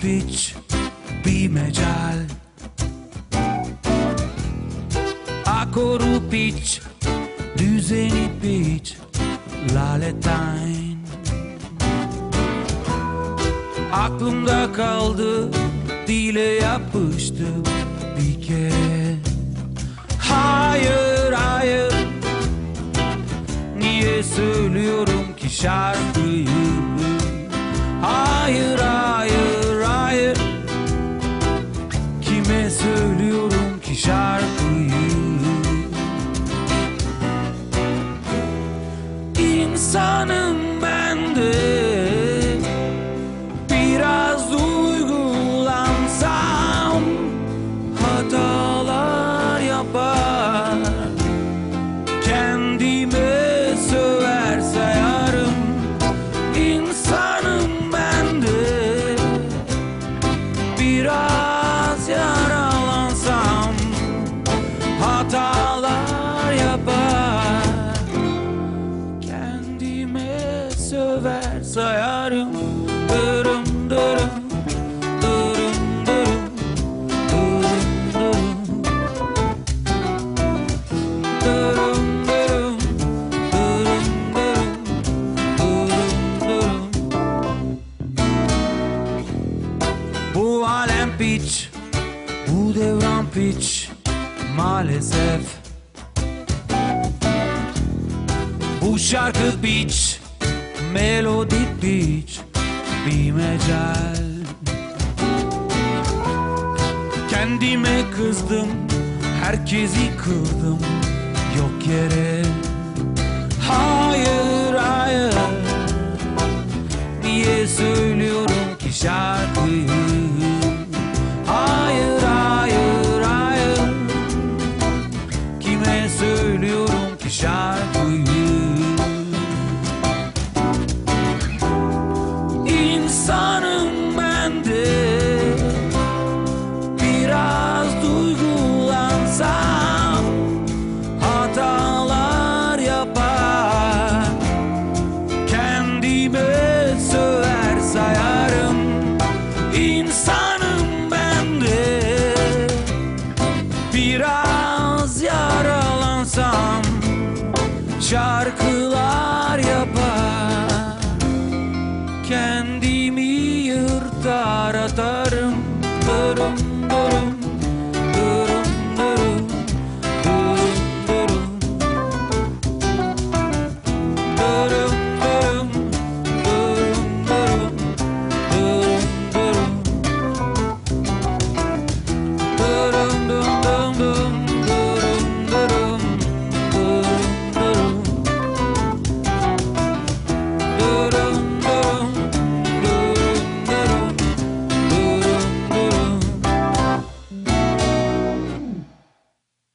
piç Bir mecal Akoru piç Düzeni piç Laletain Aklımda kaldı Dile yapıştı bir kere. Hayır hayır. Niye söylüyorum ki şarkıyı söver sayarım Dırım dırım Bu alem piç Bu devran Maalesef Bu şarkı piç Piç Bir mecal Kendime kızdım Herkesi kırdım Yok yere. Hayır hayır Niye söylüyorum ki şarkıyı